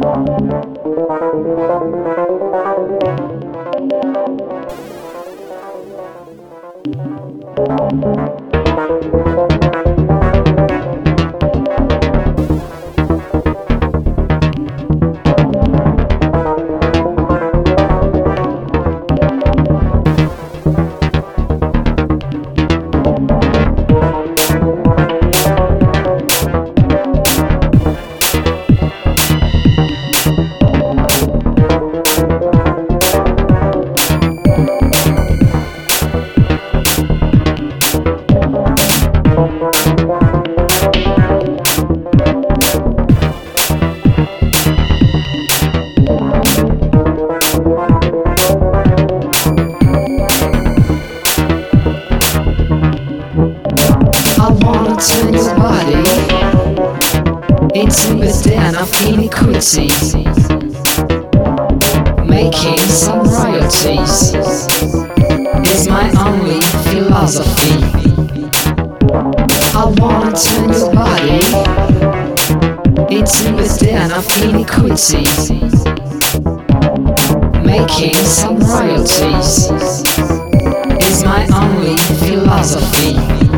I into a den of iniquity, making some royalties is my only philosophy. I wanna turn your body into a den of iniquity, making some royalties is my only philosophy.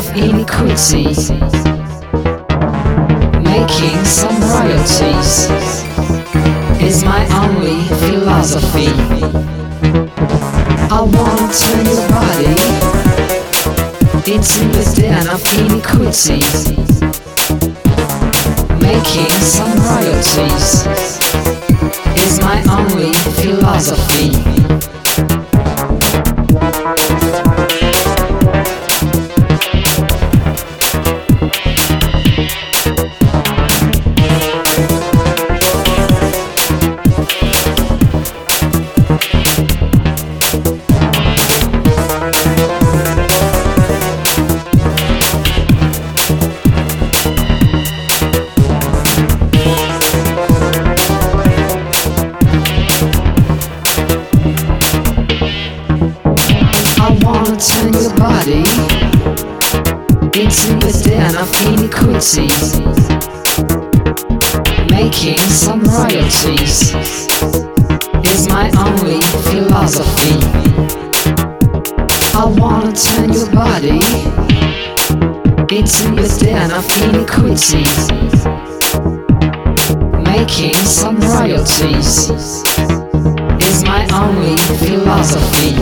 Of iniquity, making some royalties is my only philosophy. I wanna turn your body into a den of iniquity, making some royalties is my only philosophy. Turn your body into a den of iniquity, making some royalties is my only philosophy. I wanna turn your body into a den of iniquity, making some royalties is my only philosophy.